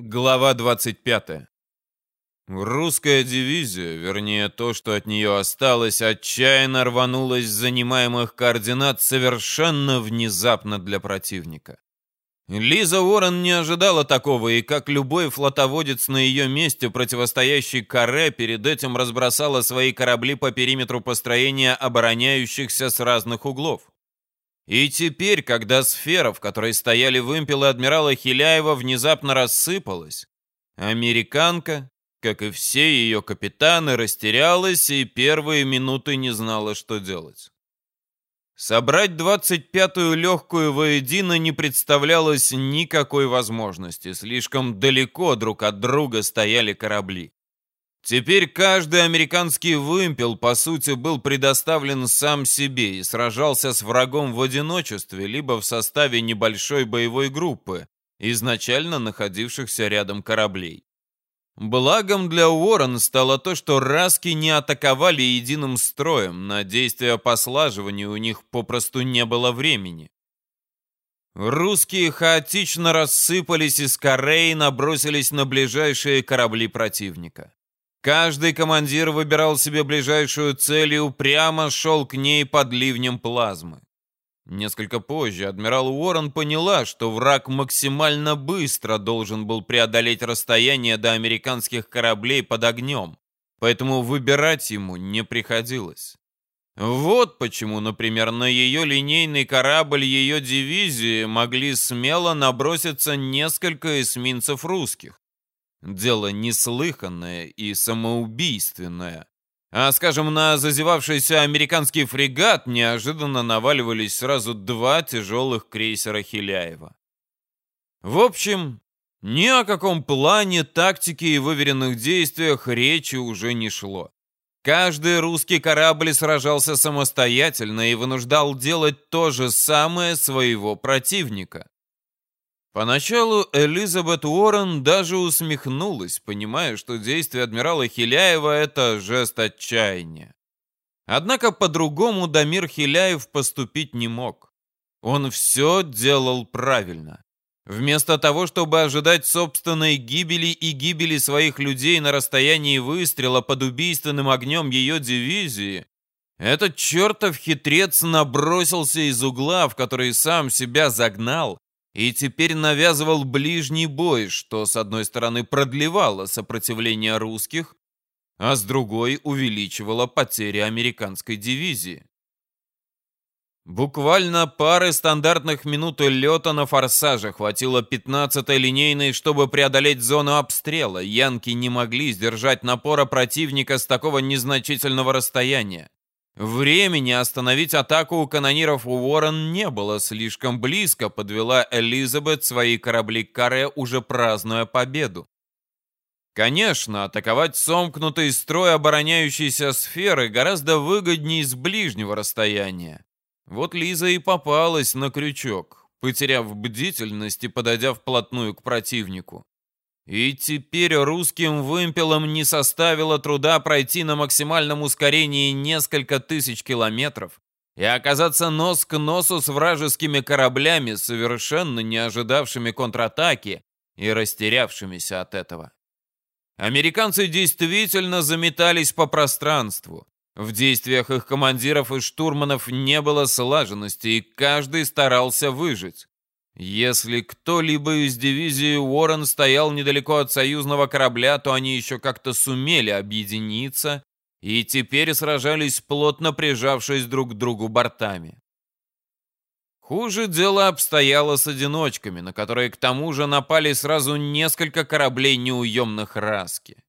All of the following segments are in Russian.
Глава 25. Русская дивизия, вернее то, что от нее осталось, отчаянно рванулась с занимаемых координат совершенно внезапно для противника. Лиза Уоррен не ожидала такого, и как любой флотоводец на ее месте, противостоящий Каре, перед этим разбросала свои корабли по периметру построения обороняющихся с разных углов. И теперь, когда сфера, в которой стояли вымпелы адмирала Хиляева, внезапно рассыпалась, американка, как и все ее капитаны, растерялась и первые минуты не знала, что делать. Собрать 25-ю легкую воедино не представлялось никакой возможности, слишком далеко друг от друга стояли корабли. Теперь каждый американский вымпел, по сути, был предоставлен сам себе и сражался с врагом в одиночестве, либо в составе небольшой боевой группы, изначально находившихся рядом кораблей. Благом для Уоррен стало то, что раски не атаковали единым строем, на действия по слаживанию у них попросту не было времени. Русские хаотично рассыпались из корей и набросились на ближайшие корабли противника. Каждый командир выбирал себе ближайшую цель и упрямо шел к ней под ливнем плазмы. Несколько позже адмирал Уоррен поняла, что враг максимально быстро должен был преодолеть расстояние до американских кораблей под огнем, поэтому выбирать ему не приходилось. Вот почему, например, на ее линейный корабль ее дивизии могли смело наброситься несколько эсминцев русских. Дело неслыханное и самоубийственное. А, скажем, на зазевавшийся американский фрегат неожиданно наваливались сразу два тяжелых крейсера Хиляева. В общем, ни о каком плане, тактике и выверенных действиях речи уже не шло. Каждый русский корабль сражался самостоятельно и вынуждал делать то же самое своего противника. Поначалу Элизабет Уоррен даже усмехнулась, понимая, что действие адмирала Хиляева — это жест отчаяния. Однако по-другому Дамир Хиляев поступить не мог. Он все делал правильно. Вместо того, чтобы ожидать собственной гибели и гибели своих людей на расстоянии выстрела под убийственным огнем ее дивизии, этот чертов хитрец набросился из угла, в который сам себя загнал, и теперь навязывал ближний бой, что с одной стороны продлевало сопротивление русских, а с другой увеличивало потери американской дивизии. Буквально пары стандартных минут лета на форсаже хватило 15-й линейной, чтобы преодолеть зону обстрела. Янки не могли сдержать напора противника с такого незначительного расстояния. Времени остановить атаку у канониров Уоррен не было, слишком близко подвела Элизабет свои корабли к Каре, уже празднуя победу. Конечно, атаковать сомкнутый строй обороняющейся сферы гораздо выгоднее с ближнего расстояния. Вот Лиза и попалась на крючок, потеряв бдительность и подойдя вплотную к противнику. И теперь русским вымпелам не составило труда пройти на максимальном ускорении несколько тысяч километров и оказаться нос к носу с вражескими кораблями, совершенно не ожидавшими контратаки и растерявшимися от этого. Американцы действительно заметались по пространству. В действиях их командиров и штурманов не было слаженности, и каждый старался выжить. Если кто-либо из дивизии Уоррен стоял недалеко от союзного корабля, то они еще как-то сумели объединиться и теперь сражались плотно прижавшись друг к другу бортами. Хуже дело обстояло с одиночками, на которые к тому же напали сразу несколько кораблей неуемных Раски.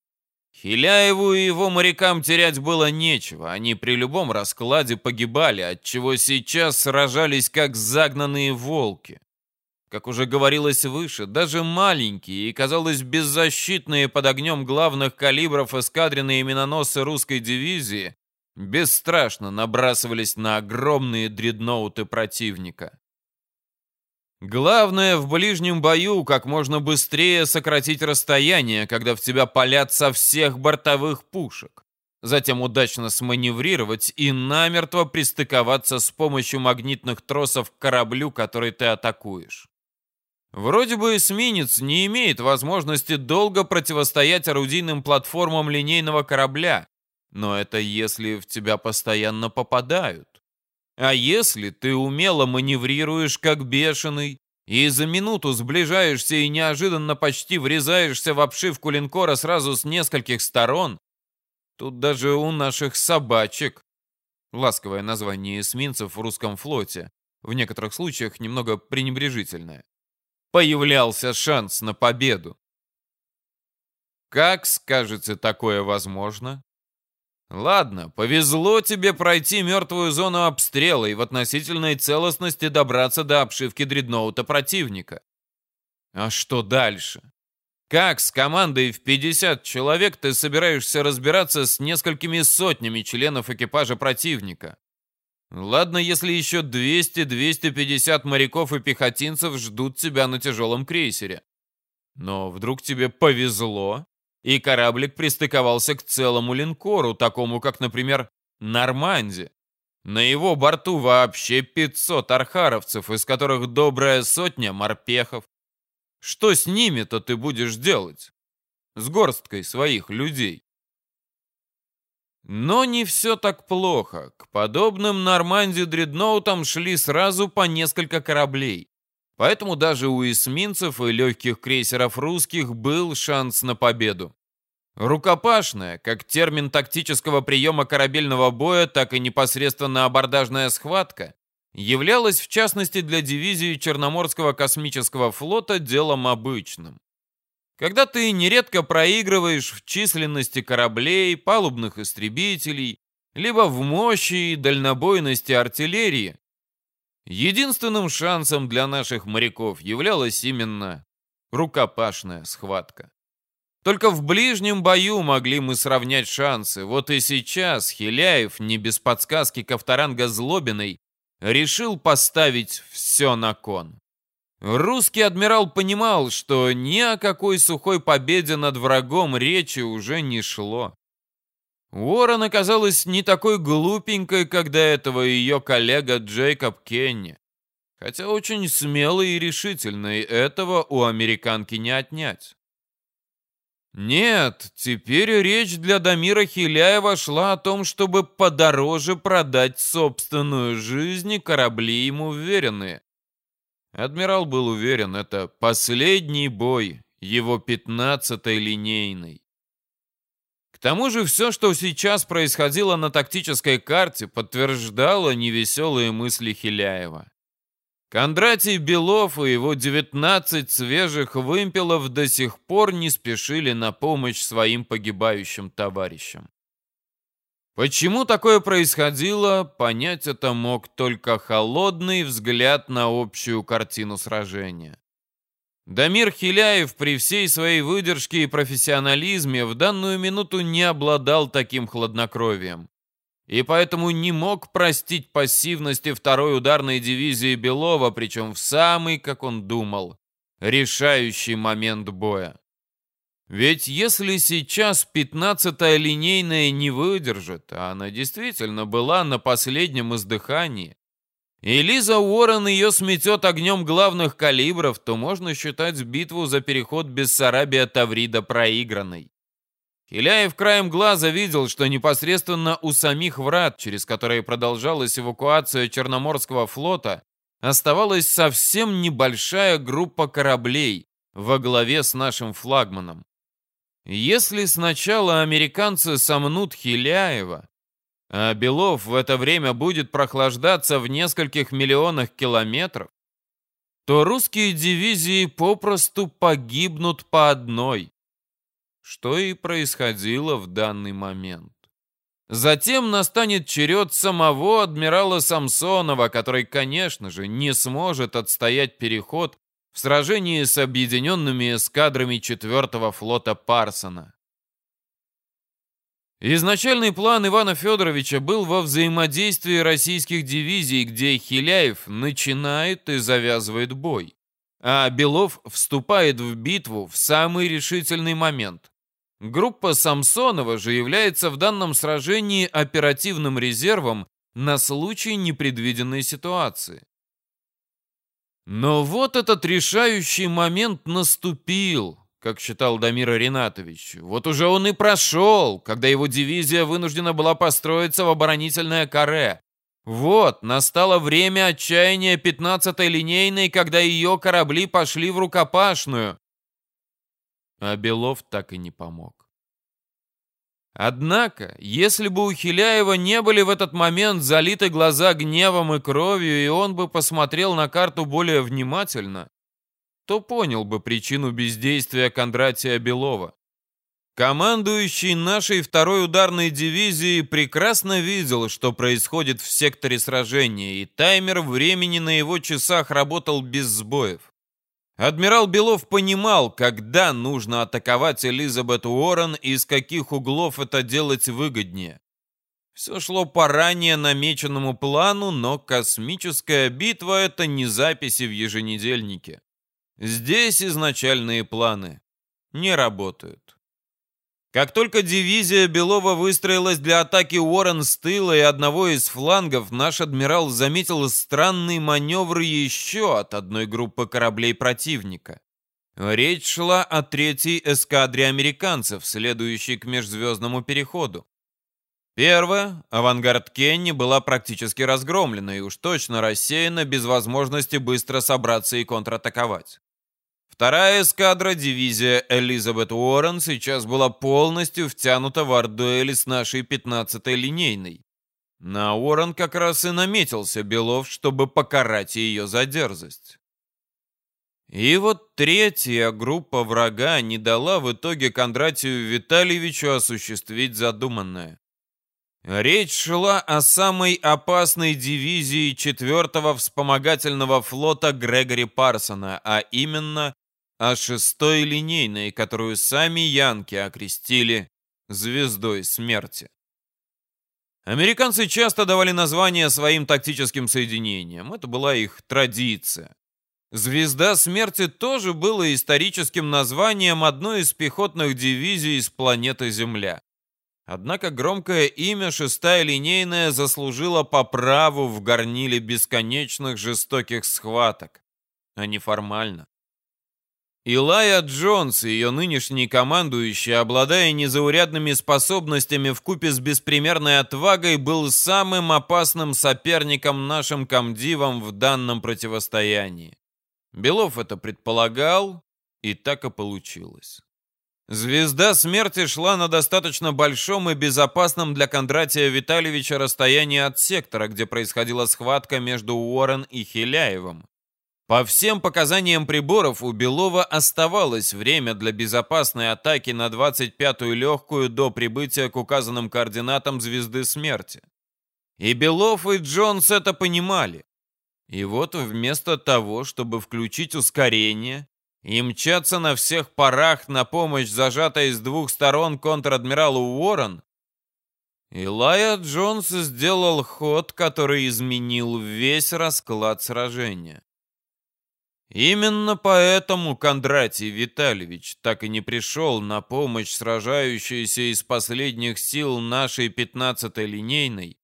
Хиляеву и его морякам терять было нечего, они при любом раскладе погибали, отчего сейчас сражались как загнанные волки. Как уже говорилось выше, даже маленькие и, казалось, беззащитные под огнем главных калибров эскадренные миноносы русской дивизии бесстрашно набрасывались на огромные дредноуты противника. Главное в ближнем бою как можно быстрее сократить расстояние, когда в тебя палят со всех бортовых пушек. Затем удачно сманеврировать и намертво пристыковаться с помощью магнитных тросов к кораблю, который ты атакуешь. Вроде бы эсминец не имеет возможности долго противостоять орудийным платформам линейного корабля, но это если в тебя постоянно попадают. А если ты умело маневрируешь как бешеный, и за минуту сближаешься и неожиданно почти врезаешься в обшивку линкора сразу с нескольких сторон, тут даже у наших собачек, ласковое название эсминцев в русском флоте, в некоторых случаях немного пренебрежительное, появлялся шанс на победу. Как, скажете, такое возможно? Ладно, повезло тебе пройти мертвую зону обстрела и в относительной целостности добраться до обшивки дредноута противника. А что дальше? Как с командой в 50 человек ты собираешься разбираться с несколькими сотнями членов экипажа противника? Ладно, если еще 200-250 моряков и пехотинцев ждут тебя на тяжелом крейсере. Но вдруг тебе повезло, и кораблик пристыковался к целому линкору, такому как, например, Норманди. На его борту вообще 500 архаровцев, из которых добрая сотня морпехов. Что с ними-то ты будешь делать? С горсткой своих людей. Но не все так плохо. К подобным Норманди дредноутам шли сразу по несколько кораблей. Поэтому даже у эсминцев и легких крейсеров русских был шанс на победу. Рукопашная, как термин тактического приема корабельного боя, так и непосредственно абордажная схватка, являлась в частности для дивизии Черноморского космического флота делом обычным. Когда ты нередко проигрываешь в численности кораблей, палубных истребителей, либо в мощи и дальнобойности артиллерии, Единственным шансом для наших моряков являлась именно рукопашная схватка. Только в ближнем бою могли мы сравнять шансы. Вот и сейчас Хиляев, не без подсказки Ковторанга Злобиной, решил поставить все на кон. Русский адмирал понимал, что ни о какой сухой победе над врагом речи уже не шло. Уоррен оказалась не такой глупенькой, как до этого ее коллега Джейкоб Кенни. Хотя очень смелой и решительной, этого у американки не отнять. Нет, теперь речь для Дамира Хиляева шла о том, чтобы подороже продать собственную жизнь и корабли ему уверенные. Адмирал был уверен, это последний бой, его пятнадцатой линейной. К тому же все, что сейчас происходило на тактической карте, подтверждало невеселые мысли Хиляева. Кондратий Белов и его 19 свежих вымпелов до сих пор не спешили на помощь своим погибающим товарищам. Почему такое происходило, понять это мог только холодный взгляд на общую картину сражения. Дамир Хиляев при всей своей выдержке и профессионализме в данную минуту не обладал таким хладнокровием. И поэтому не мог простить пассивности второй ударной дивизии Белова, причем в самый, как он думал, решающий момент боя. Ведь если сейчас 15-я линейная не выдержит, а она действительно была на последнем издыхании, и Лиза Уоррен ее сметет огнем главных калибров, то можно считать битву за переход Бессарабия Таврида проигранной. Хиляев краем глаза видел, что непосредственно у самих врат, через которые продолжалась эвакуация Черноморского флота, оставалась совсем небольшая группа кораблей во главе с нашим флагманом. Если сначала американцы сомнут Хиляева, а Белов в это время будет прохлаждаться в нескольких миллионах километров, то русские дивизии попросту погибнут по одной, что и происходило в данный момент. Затем настанет черед самого адмирала Самсонова, который, конечно же, не сможет отстоять переход в сражении с объединенными эскадрами 4-го флота Парсона. Изначальный план Ивана Федоровича был во взаимодействии российских дивизий, где Хиляев начинает и завязывает бой, а Белов вступает в битву в самый решительный момент. Группа Самсонова же является в данном сражении оперативным резервом на случай непредвиденной ситуации. Но вот этот решающий момент наступил, как считал Дамир Ринатович. Вот уже он и прошел, когда его дивизия вынуждена была построиться в оборонительное каре. Вот, настало время отчаяния 15-й линейной, когда ее корабли пошли в рукопашную. А Белов так и не помог. Однако, если бы у Хиляева не были в этот момент залиты глаза гневом и кровью, и он бы посмотрел на карту более внимательно, то понял бы причину бездействия Кондратия Белова. Командующий нашей второй ударной дивизией прекрасно видел, что происходит в секторе сражения, и таймер времени на его часах работал без сбоев. Адмирал Белов понимал, когда нужно атаковать Элизабет Уоррен и из каких углов это делать выгоднее. Все шло по ранее намеченному плану, но космическая битва — это не записи в еженедельнике. Здесь изначальные планы не работают. Как только дивизия Белова выстроилась для атаки Уоррен с тыла и одного из флангов, наш адмирал заметил странный маневр еще от одной группы кораблей противника. Речь шла о третьей эскадре американцев, следующей к межзвездному переходу. Первая, авангард Кенни, была практически разгромлена и уж точно рассеяна без возможности быстро собраться и контратаковать. Вторая эскадра, дивизия Элизабет Уоррен, сейчас была полностью втянута в ардуэли с нашей 15-й линейной. На Уоррен как раз и наметился Белов, чтобы покарать ее за дерзость. И вот третья группа врага не дала в итоге Кондратию Витальевичу осуществить задуманное. Речь шла о самой опасной дивизии 4-го вспомогательного флота Грегори Парсона, а именно а шестой линейной, которую сами янки окрестили «Звездой смерти». Американцы часто давали названия своим тактическим соединениям. Это была их традиция. «Звезда смерти» тоже было историческим названием одной из пехотных дивизий с планеты Земля. Однако громкое имя «Шестая линейная» заслужила по праву в горниле бесконечных жестоких схваток, а не формально. Илая Джонс и ее нынешний командующий, обладая незаурядными способностями в купе с беспримерной отвагой, был самым опасным соперником нашим комдивам в данном противостоянии. Белов это предполагал, и так и получилось. Звезда смерти шла на достаточно большом и безопасном для Кондратия Витальевича расстоянии от сектора, где происходила схватка между Уоррен и Хиляевым. По всем показаниям приборов у Белова оставалось время для безопасной атаки на 25-ю легкую до прибытия к указанным координатам звезды смерти. И Белов, и Джонс это понимали. И вот вместо того, чтобы включить ускорение и мчаться на всех парах на помощь зажатой с двух сторон контр-адмиралу Уоррен, Илая Джонс сделал ход, который изменил весь расклад сражения. Именно поэтому Кондратий Витальевич так и не пришел на помощь сражающейся из последних сил нашей 15-й линейной,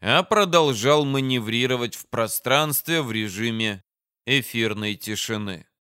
а продолжал маневрировать в пространстве в режиме эфирной тишины.